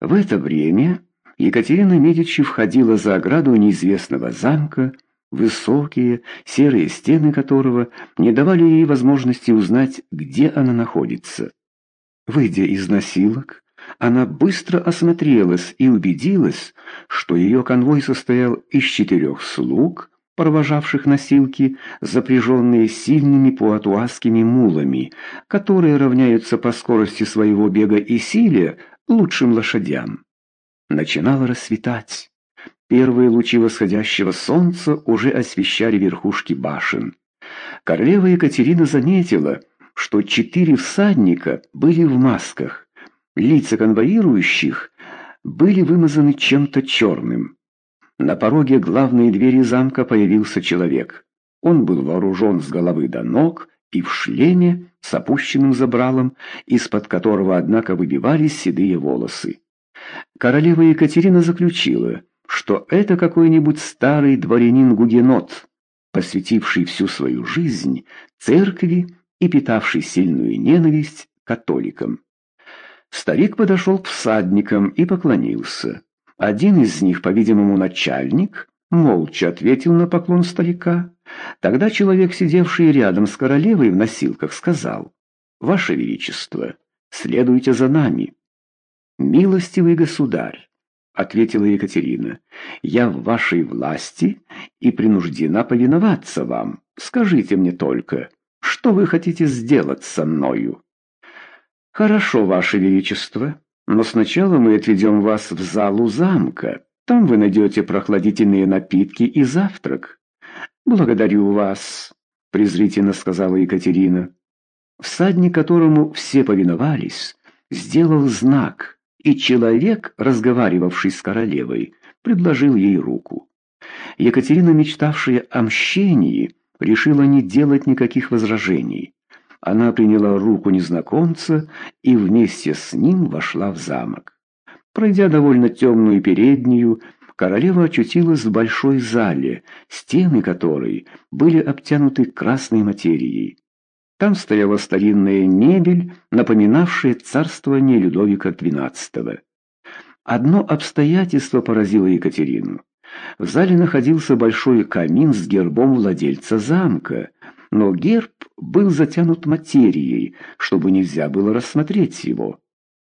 В это время Екатерина Медичи входила за ограду неизвестного замка, высокие, серые стены которого не давали ей возможности узнать, где она находится. Выйдя из носилок, она быстро осмотрелась и убедилась, что ее конвой состоял из четырех слуг, провожавших носилки, запряженные сильными пуатуасскими мулами, которые равняются по скорости своего бега и силе лучшим лошадям. Начинало рассветать. Первые лучи восходящего солнца уже освещали верхушки башен. Королева Екатерина заметила, что четыре всадника были в масках. Лица конвоирующих были вымазаны чем-то черным. На пороге главной двери замка появился человек. Он был вооружен с головы до ног и в шлеме с опущенным забралом, из-под которого, однако, выбивались седые волосы. Королева Екатерина заключила, что это какой-нибудь старый дворянин-гугенот, посвятивший всю свою жизнь церкви и питавший сильную ненависть католикам. Старик подошел к всадникам и поклонился. Один из них, по-видимому, начальник, молча ответил на поклон старика. Тогда человек, сидевший рядом с королевой в носилках, сказал, «Ваше Величество, следуйте за нами». «Милостивый государь», — ответила Екатерина, — «я в вашей власти и принуждена повиноваться вам. Скажите мне только, что вы хотите сделать со мною?» «Хорошо, ваше величество, но сначала мы отведем вас в залу замка. Там вы найдете прохладительные напитки и завтрак». «Благодарю вас», — презрительно сказала Екатерина. Всадник, которому все повиновались, сделал знак — и человек, разговаривавший с королевой, предложил ей руку. Екатерина, мечтавшая о мщении, решила не делать никаких возражений. Она приняла руку незнакомца и вместе с ним вошла в замок. Пройдя довольно темную переднюю, королева очутилась в большой зале, стены которой были обтянуты красной материей. Там стояла старинная мебель, напоминавшая царствование Людовика XII. Одно обстоятельство поразило Екатерину. В зале находился большой камин с гербом владельца замка, но герб был затянут материей, чтобы нельзя было рассмотреть его.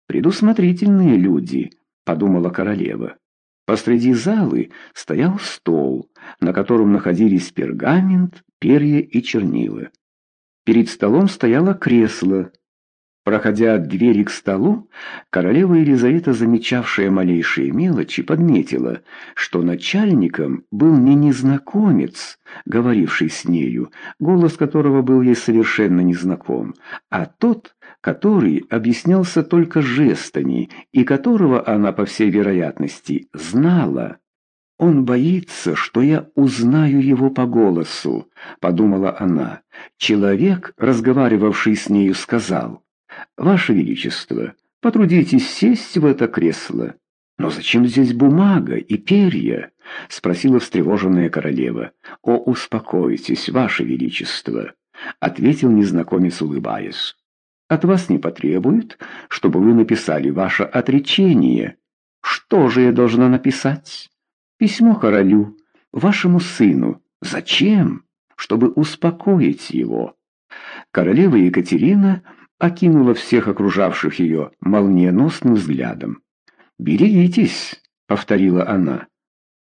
«Предусмотрительные люди», — подумала королева. Посреди залы стоял стол, на котором находились пергамент, перья и чернила. Перед столом стояло кресло. Проходя от двери к столу, королева Елизавета, замечавшая малейшие мелочи, подметила, что начальником был не незнакомец, говоривший с нею, голос которого был ей совершенно незнаком, а тот, который объяснялся только жестами и которого она, по всей вероятности, знала. «Он боится, что я узнаю его по голосу», — подумала она. Человек, разговаривавший с нею, сказал, «Ваше Величество, потрудитесь сесть в это кресло». «Но зачем здесь бумага и перья?» — спросила встревоженная королева. «О, успокойтесь, Ваше Величество», — ответил незнакомец, улыбаясь. «От вас не потребуют, чтобы вы написали ваше отречение». «Что же я должна написать?» Письмо королю, вашему сыну. Зачем? Чтобы успокоить его. Королева Екатерина окинула всех окружавших ее молниеносным взглядом. «Берегитесь», — повторила она.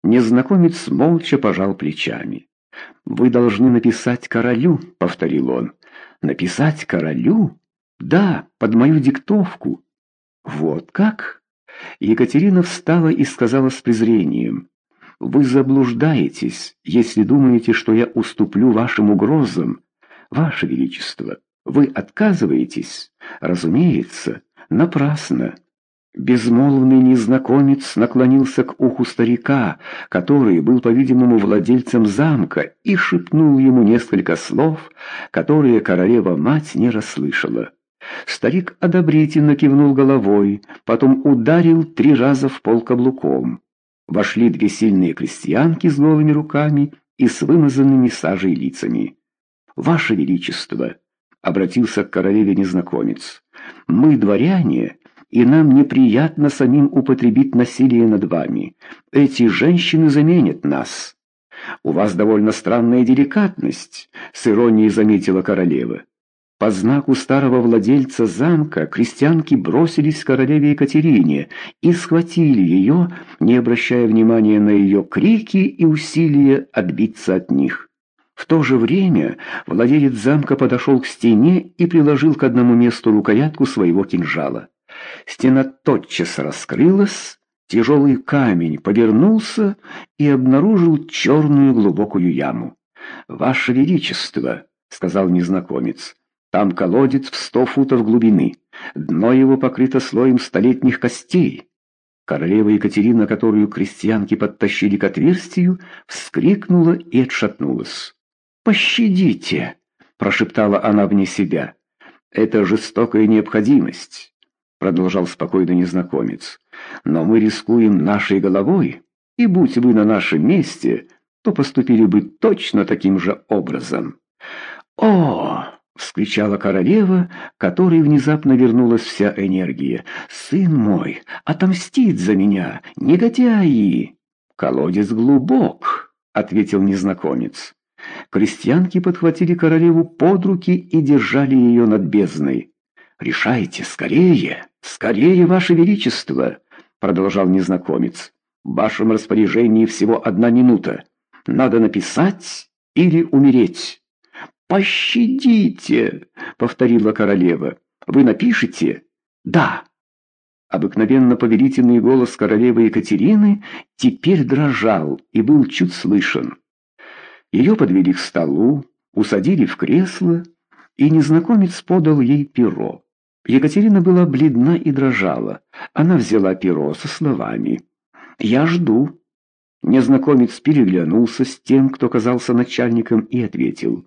Незнакомец молча пожал плечами. «Вы должны написать королю», — повторил он. «Написать королю? Да, под мою диктовку». «Вот как?» Екатерина встала и сказала с презрением. Вы заблуждаетесь, если думаете, что я уступлю вашим угрозам. Ваше Величество, вы отказываетесь? Разумеется, напрасно. Безмолвный незнакомец наклонился к уху старика, который был, по-видимому, владельцем замка, и шепнул ему несколько слов, которые королева-мать не расслышала. Старик одобрительно кивнул головой, потом ударил три раза в пол каблуком. Вошли две сильные крестьянки с голыми руками и с вымазанными сажей лицами. «Ваше Величество!» — обратился к королеве незнакомец. «Мы, дворяне, и нам неприятно самим употребить насилие над вами. Эти женщины заменят нас». «У вас довольно странная деликатность», — с иронией заметила королева. По знаку старого владельца замка крестьянки бросились к королеве Екатерине и схватили ее, не обращая внимания на ее крики и усилия отбиться от них. В то же время владелец замка подошел к стене и приложил к одному месту рукоятку своего кинжала. Стена тотчас раскрылась, тяжелый камень повернулся и обнаружил черную глубокую яму. «Ваше Величество», — сказал незнакомец, — «там колодец в сто футов глубины, дно его покрыто слоем столетних костей». Королева Екатерина, которую крестьянки подтащили к отверстию, вскрикнула и отшатнулась. «Пощадите!» — прошептала она вне себя. «Это жестокая необходимость», — продолжал спокойно незнакомец. «Но мы рискуем нашей головой, и будь вы на нашем месте, то поступили бы точно таким же образом». «О!» — вскричала королева, которой внезапно вернулась вся энергия. «Сын мой, отомстит за меня, негодяи!» «Колодец глубок», — ответил незнакомец. Крестьянки подхватили королеву под руки и держали ее над бездной. «Решайте, скорее, скорее, ваше величество!» — продолжал незнакомец. «В вашем распоряжении всего одна минута. Надо написать или умереть». «Пощадите!» — повторила королева. «Вы напишете?» «Да». Обыкновенно повелительный голос королевы Екатерины теперь дрожал и был чуть слышен. Ее подвели к столу, усадили в кресло, и незнакомец подал ей перо. Екатерина была бледна и дрожала. Она взяла перо со словами «Я жду». Незнакомец переглянулся с тем, кто казался начальником, и ответил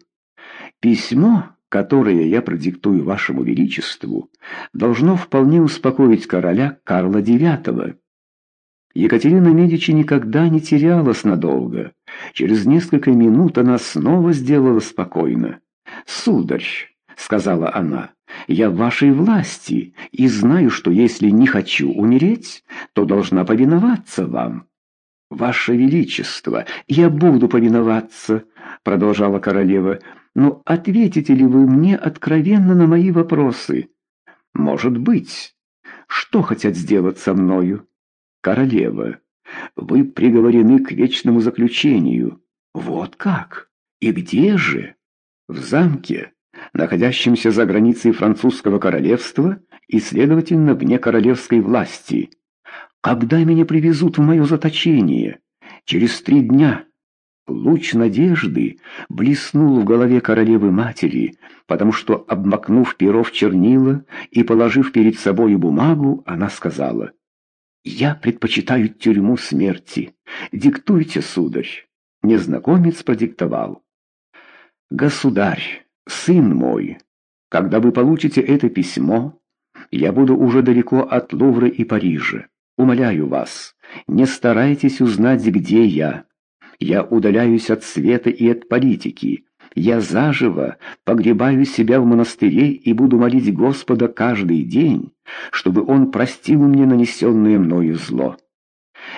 «Письмо, которое я продиктую вашему величеству, должно вполне успокоить короля Карла IX». Екатерина Медичи никогда не терялась надолго. Через несколько минут она снова сделала спокойно. «Сударь», — сказала она, — «я в вашей власти и знаю, что если не хочу умереть, то должна повиноваться вам». «Ваше Величество, я буду повиноваться», — продолжала королева, — «но ответите ли вы мне откровенно на мои вопросы?» «Может быть. Что хотят сделать со мною?» «Королева, вы приговорены к вечному заключению». «Вот как? И где же?» «В замке, находящемся за границей французского королевства и, следовательно, вне королевской власти. Когда меня привезут в мое заточение? Через три дня». Луч надежды блеснул в голове королевы-матери, потому что, обмакнув перо в чернила и положив перед собой бумагу, она сказала — «Я предпочитаю тюрьму смерти. Диктуйте, сударь». Незнакомец продиктовал. «Государь, сын мой, когда вы получите это письмо, я буду уже далеко от Лувра и Парижа. Умоляю вас, не старайтесь узнать, где я. Я удаляюсь от света и от политики. Я заживо погребаю себя в монастыре и буду молить Господа каждый день, чтобы Он простил мне нанесенное мною зло.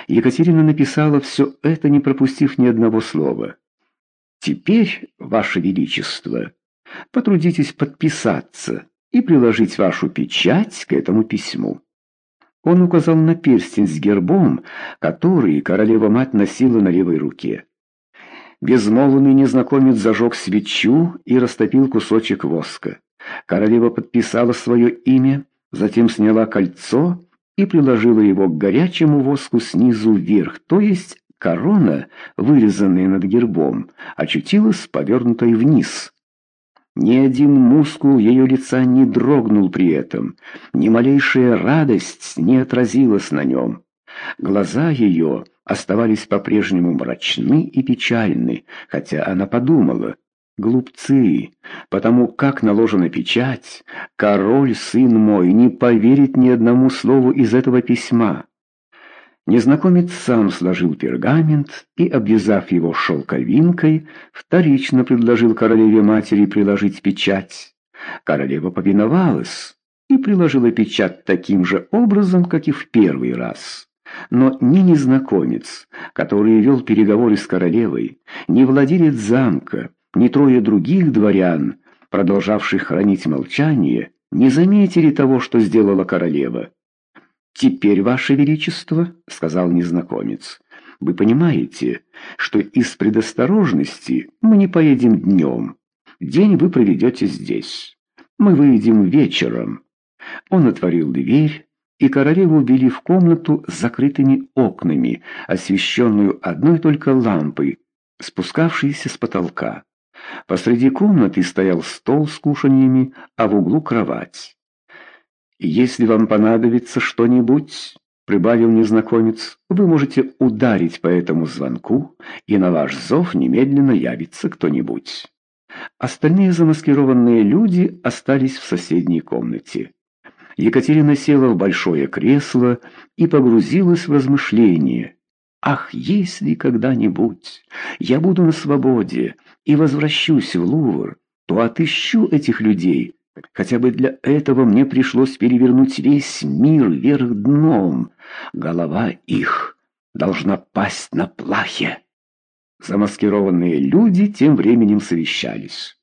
Екатерина написала все это, не пропустив ни одного слова. «Теперь, Ваше Величество, потрудитесь подписаться и приложить вашу печать к этому письму». Он указал на перстень с гербом, который королева-мать носила на левой руке. Безмолвный незнакомец зажег свечу и растопил кусочек воска. Королева подписала свое имя, затем сняла кольцо и приложила его к горячему воску снизу вверх, то есть корона, вырезанная над гербом, очутилась повернутой вниз. Ни один мускул ее лица не дрогнул при этом, ни малейшая радость не отразилась на нем. Глаза ее оставались по-прежнему мрачны и печальны, хотя она подумала, глупцы, потому как наложена печать, король, сын мой, не поверит ни одному слову из этого письма. Незнакомец сам сложил пергамент и, обвязав его шелковинкой, вторично предложил королеве-матери приложить печать. Королева повиновалась. и приложила печать таким же образом, как и в первый раз. Но ни незнакомец, который вел переговоры с королевой, ни владелец замка, ни трое других дворян, продолжавших хранить молчание, не заметили того, что сделала королева. «Теперь, Ваше Величество», — сказал незнакомец, — «вы понимаете, что из предосторожности мы не поедем днем. День вы проведете здесь. Мы выйдем вечером». Он отворил дверь, и королеву ввели в комнату с закрытыми окнами, освещенную одной только лампой, спускавшейся с потолка. Посреди комнаты стоял стол с кушаньями, а в углу кровать. «Если вам понадобится что-нибудь...» — прибавил незнакомец, — «вы можете ударить по этому звонку, и на ваш зов немедленно явится кто-нибудь». Остальные замаскированные люди остались в соседней комнате. Екатерина села в большое кресло и погрузилась в размышления. «Ах, если когда-нибудь я буду на свободе и возвращусь в Лувр, то отыщу этих людей. Хотя бы для этого мне пришлось перевернуть весь мир вверх дном. Голова их должна пасть на плахе». Замаскированные люди тем временем совещались.